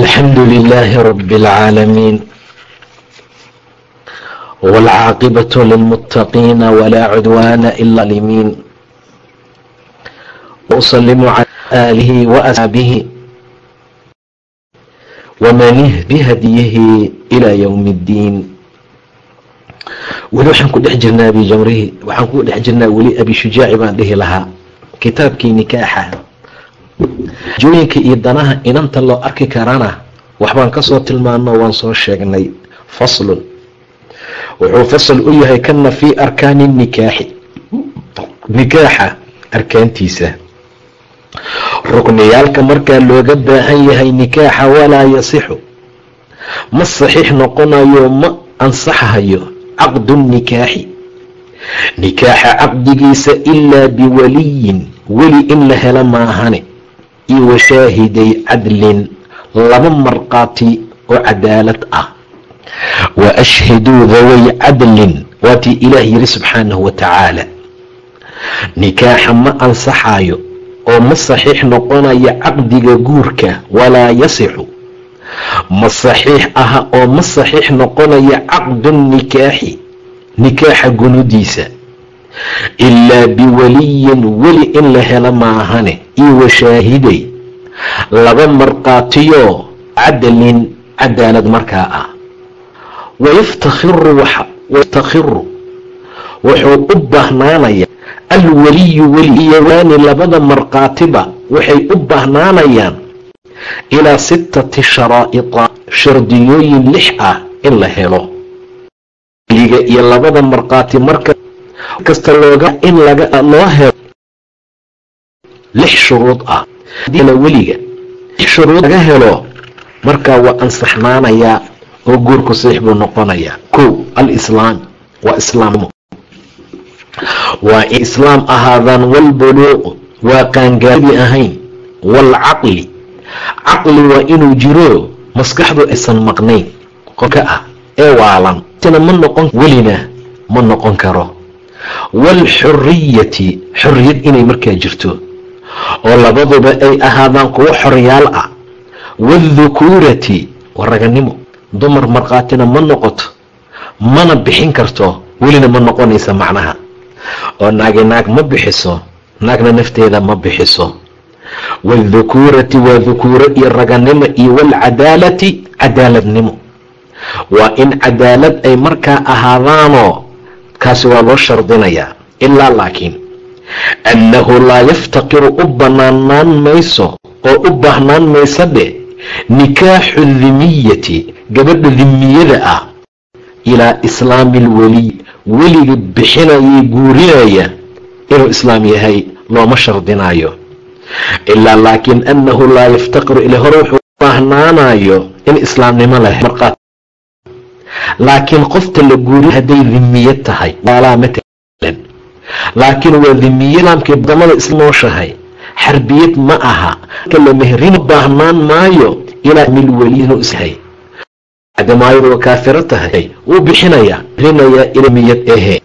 الحمد لله رب العالمين والعاقبة للمتقين ولا عدوان إلا لمين وأسلم على آله وأصحابه ومن بهديه إلى يوم الدين weli waxaan ku dhex jirnaa abijamrihi waxaan ku dhex jirnaa weli abi shujaaci baan dhihi lahaa. Kitaabkii nikaaxa jooyinka iyo danaha inanta loo arki karana waxbaan ka soo tilmaano waan soo sheegnay. Faslun. Wuxuu fasal u yahay kana fii arkaani nikaaxi. Nikaaxa arkaantiisa. Rukniyaalka markaa looga baahan yahay nikaaxa walaa yasixu. Ma saxiix noqonayo ma ansaxhayo caqdu nikaaxi. Nikaaxa caqdigiisa ilaa biwaliyin weli in la helo maahane iyo washaahiday cadlin laba markhaati oo cadaalad ah. Wa ashhiduu daway cadlin waatii ilaah yiri subxaanahu wa tacaala nikaaxa ma ansaxayo oo ma saxiix noqonaya caqdiga guurka walaa yasixu. Ma saxiix aha oo ma saxiix noqonaya caqdu nikaaxi nikaaxa gunudiisa ilaa biwaliyin weli in la helo maahane iyo washaahiday laba markhaatiyoo cadalin cadaalad markaa ah wayaftakhiru wuxuu u baahnaanaya alwaliyu weli iyo waani labada markhaatiba waxay u baahnaanayaan ilaa sittati sharaa'ita shardiyooyin lix ah in la helo weliga iyo labada markhaati marka kasta looga in loo helo lix shuruud ah. Weliga lix shuruud laga helo markaa waa ansaxnaanayaa oo guurku saxiix buu noqonayaa kow alislaam. Waa islaamnimo waa in islaam ahaadaan walbuluuqu waa qaangaadi ahayn waalcaqli caqli waa inuu jiro maskaxdu aysan maqnayn. Qofka ah ee waalan. Tina ma noqon welina ma noqon karo waalxuriyati xorriyad inay markaa jirto oo labaduba ay ahaadaan kuwo xoryaal ah waaldhukuurati waa raganimo dumar markhaatina ma noqoto mana bixin karto welina ma noqonaysa macnaha oo naagi naag ma bixiso naagna nafteeda ma bixiso waaldhukuurati waa dhukuuro iyo raganimo iyo waalcadaalati cadaaladnimo waa in cadaalad ay markaa ahaadaanoo kaasi waa loo shardinayaa ilaa laakiin annahu laa yaftaqiru u banaanaan mayso oo u baahnaan mayso dhe nikaaxu dimiyati gabadha dimiyada ah ilaa islaami alweliy weliga bixinayay guurinaya inuu islaam yahay looma shardinayo ilaa laakiin annahu laa yaftaqiru ila hore wuxuu baahnaanayo in islaamnimo leh laakiin qofta la guuriya hadday dimiyad tahay laakiin waa dimiya islaamkii badamada isnooshahay xarbiyad ma aha. La mehrin baahnaan maayo ilaa mil weli inuu ishay adamaayadoo kaafiro tahay. Wuu bixinayaa rinayaa ilmiyad ahe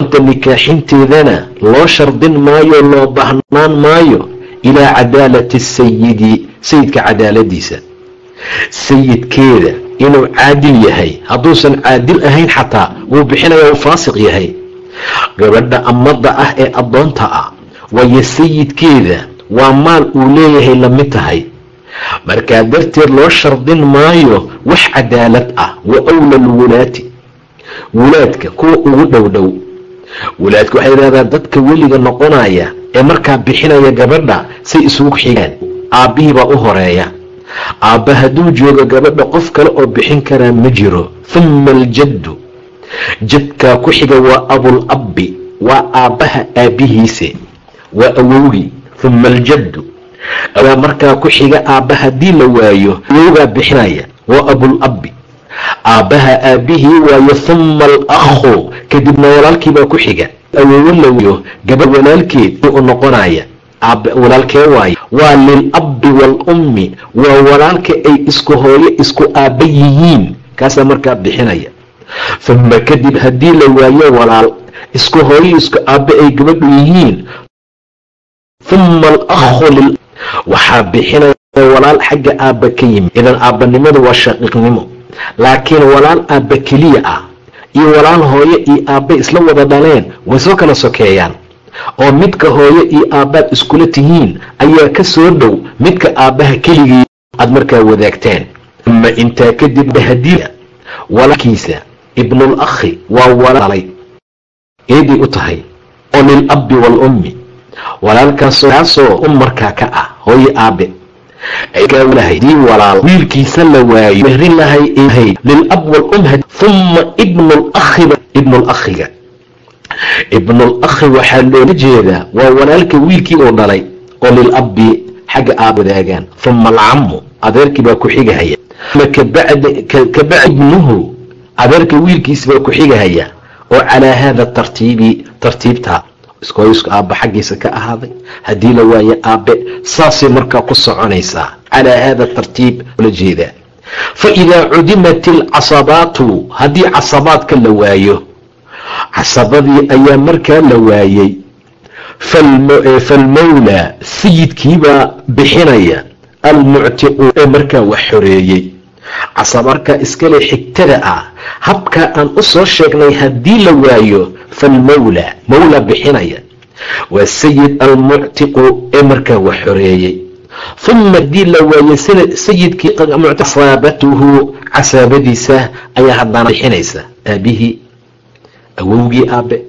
anta nikaaxinteedana loo shardin maayo loo baahnaan maayo ilaa cadaalati sayidi sayidka cadaaladiisa sayidkeeda inuu caadil yahay. Hadduusan caadil ahayn xataa wuu bixinayaa uu faasiq yahay. Gabadha ammadda ah ee addoonta ah waayo sayidkeeda waa maal uu leeyahay la mid tahay. Markaa darteed loo shardin maayo wax cadaalad ah wa awla alwulaati wulaadka kuwa ugu dhow dhow. Wulaadka waxay yidhahdaa dadka weliga noqonaya ee markaa bixinaya gabadha say isugu xigaan. Aabbihii baa u horreeya aabba hadduu joogo gabadha qof kale oo bixin karaa ma jiro. Humma aljaddu. Jadkaa ku xiga waa abul abbi waa aabbaha aabbihiise waa awowgii. Humma aljaddu. Awaa markaa ku xiga aabba haddii la waayo awowgaa bixinaya waa abul abbi. Aabbaha aabbihii waayo humma alakhu. Kadibna walaalkiibaa ku xiga. Awowo lawiyo gabadh walaalkeed u noqonaya walaalkee waayo waa lilabbi waalummi waa walaalka ay isku hooyo isku aabba yihiin. Kaasaa markaa bixinaya. Uma kadib haddii la waayo walaal isku hooyo isku aabbe ay gabadhu yihiin. Uma alakhu waxaa bixinaya walaal xagga aabba ka yimid. Idan aabbanimadu waa shaqiiqnimo. Laakiin walaal aabba keliya ah iyo walaal hooyo iyo aabbe isla wada dhaleen way soo kala sokeeyaan oo midka hooyo iyo aabbaad iskula tihiin ayaa ka soo dhow midka aabbaha keligii aad markaa wadaagteen. Ama intaa kadib hadiia walaalkiisa ibnul akhi waa walaalay. Eeday u tahay oo lilabbi waalummi walaalkaasoo um markaa ka ah hooyo aabe walaal. Wiilkiisa la waayo mehrin lahay lilab waalum uma ibnulakhiba ibnulakhiga ibnulakhi waxaa loola jeedaa waa walaalka wiilkii uu dhalay oo lilabbi xagga aab wadaagaan uma alcamu adeerkii baa ku xigahaya. Kabacdi ibnuhu adeerka wiilkiisa baa ku xigahaya. Oo calaa haada tartiibi tartiibta iskoo isku aabba xaggiisa ka ahaaday. Haddii la waayo aabbe saasay markaa ku soconaysaa. Calaa haada tartiib la jeedaa. Fa idaa cudimat alcasabaatu haddii casabaadka la waayo casabadii ayaa markaa la waayey falmawlaa sayidkiibaa bixinaya almuctiqu ee markaa wax xoreeyey casaba markaa iskale xigtada ah habkaa aan u soo sheegnay haddii la waayo falmawla mawla bixinaya waa sayid almuctiqu ee markaa wax xoreeyey uma haddii la waayo sayidkii casaabatuhu casaabadiisa ayaa haddana bixinaysa aabihii awowgii aabe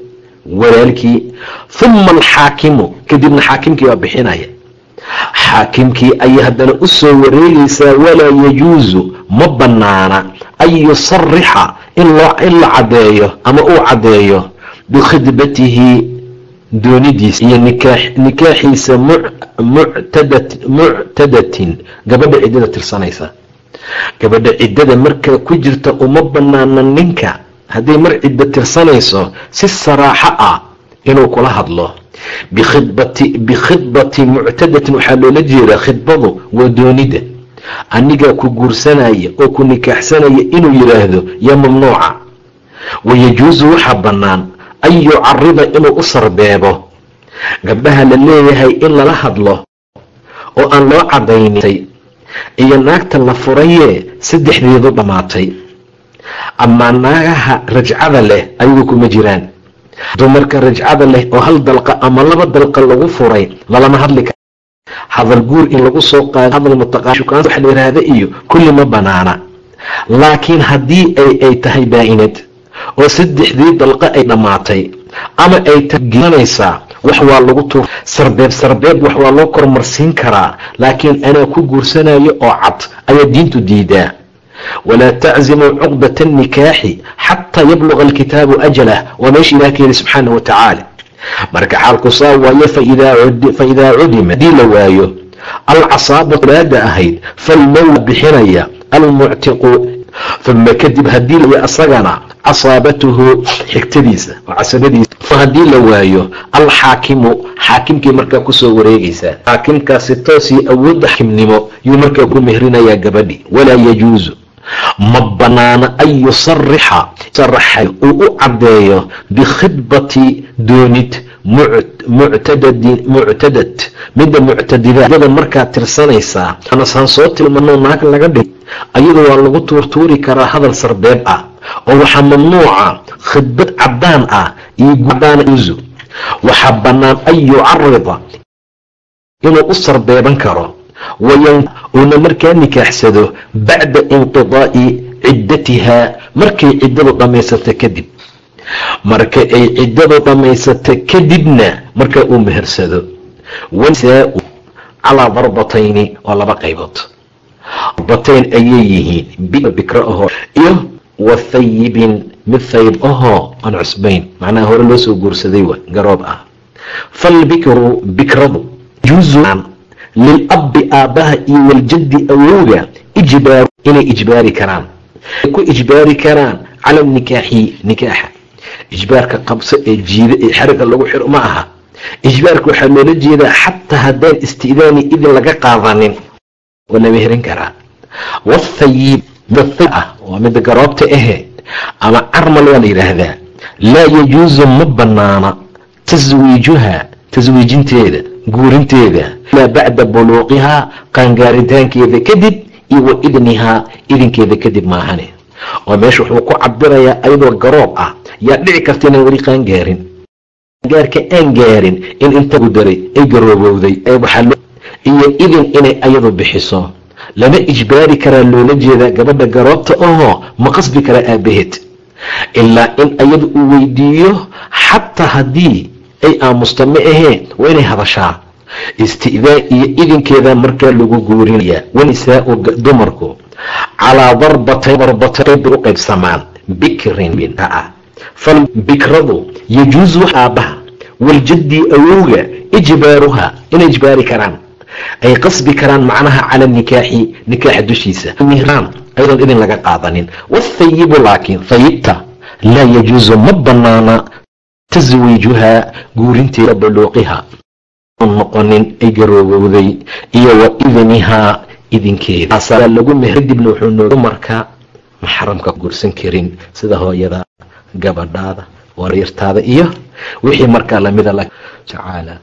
walaalkii uma alxaakimu kadibna xaakimkii baa bixinaya. Xaakimkii ayay haddana u soo wareegaysaa walaa yajuusu ma bannaana an yusarixa in la caddeeyo ama uu caddeeyo bikhidbatihi doonidiisa iyo nikaaxiisa muctadatin. Gabadha ciddada tirsanaysa. Gabadha ciddada markaa ku jirta uma bannaana ninka hadday mar ciddo tirsanayso si saraaxo ah inuu kula hadlo. Bikhidbati muctadatin waxaa loola jeedaa khidbadu waa doonida. Anigaa ku guursanaya oo ku nikaaxsanaya inuu yidhaahdo yaa mamnuuca. Wayajuusu waxaa bannaan an yucarida inuu u sarbeebo. Gabdhaha la leeyahay in lala hadlo oo aan loo caddaynitay iyo naagta la furayee saddexdeedu dhammaatay amaa naagaha rajcada leh ayagu kuma jiraan. Dumarka rajcada leh oo hal dalqa ama laba dalqa lagu furay lalama hadli kara hadal guur in lagu soo qaado hadal mutaqaashukaan wax yidhaahda iyo kulli ma banaana. Laakiin haddii ay ay tahay baa-inad oo saddexdii dalqa ay dhammaatay ama ay tageanaysaa wax waa lagu tuur sarbeeb sarbeeb wax waa loo kormarsiin karaa. Laakiin anaa ku guursanayo oo cad ayaa diintu diidaa walaa taczimuu cuqdata annikaaxi xataa yabluga alkitaabu ajalah waa meesha ilah ka yidhi subxaana wa tacaala marka xaalku saa waayo faidaa cudima haddii la waayo alcasaabatu laada ahayd falmawla bixinaya almuctiqu uma kadib haddii la asagana casaabatuhu xigtadiisa oo casabadiisa haddii la waayo alxaakimu xaakimkii markaa ku soo wareegaysaa xaakimkaasi toosii awoodda xakimnimo yuu markaa ku mehrinayaa gabadhi walaa yajuusu ma banaana an yusarixa saraxay uu u caddeeyo bikhidbati doonid muctadad midda muctadidada markaa tirsanaysaa anasaan soo tilmano naag laga dhig ayadu waa lagu tuurtuuri karaa hadal sarbeeb ah oo waxaa mamnuuca khidbad cadaan ah iyo gudaanzu waxaa bannaan an yucarida inuu u sarbeeban karo uuna markaa nikaaxsado bacda inqidaa'i ciddatihaa markay ciddadu dhammaysata kadib marka ay ciddadu dhammaysata kadibna markaa uu mehersado wanisaau calaa darbatayni oo laba qaybood darbatayn ayay yihiin bikro ahoo iyo wathayibin mid thayib ahoo aan cusbayn macnaha hore loo soo guursaday wa garoob ah falbikru bikradu lilabbi aabbaha iyo waljaddi awowga ijbaaru inay ijbaari karaan. Ay ku ijbaari karaan cala nikaaxi nikaaxa. Ijbaarka qabso ee jiida ee xariga lagu xiro ma aha. Ijbaarka waxaa loola jeedaa xataa haddaan isti'daani idin laga qaadanin. Waa la meherin karaa. Wathayib ah waa mida garoobta ahe ama carmal waa la yidhaahdaa. Laa yajuusu ma banaana taswiijuha taswiijinteeda guurinteeda ilaa bacda buluuqihaa qaangaaritaankeeda kadib iyo wa idnihaa idinkeeda kadib maahane oo meesha wuxuu ku cabirayaa ayadoo garoob ah yaa dhici karta inaan weli qaangaarin qaangaarka aan gaarin in intagu daray ay garoobowday iyo idin inay ayadu bixiso lama ijbaari karaa loola jeedaa gabadha garoobta ahoo ma qasbi karaa aabaheed ilaa in ayadu uu weydiiyo xataa haddii ay aamusta ma ahee waa inay hadashaa istidaan iyo idinkeeda markaa lagu guurinayaa wanisaau dumarku calaa darbatayn u qaybsamaan. Bikrin binta ah fal bikradu yajuusu wax aabbaha waljaddi awowga ijbaaruha inay ijbaari karaan. Ay qasbi karaan macnaha cala nikaaxi nikaaxa dushiisa. Mihraan ayadoon idin laga qaadanin. Wathayibu laakiin thayibta laa yajuusu ma banaana taswiijuhaa guurinteeda buluuqiha noqonin ay garoobowday iyo wa idnihaa idinkeeda. Lagu meher dibna wuxuu noo dumarka maxramka guursan karin sida hooyada gabadhaada waryartaada iyo wixii markaa lamida tacaala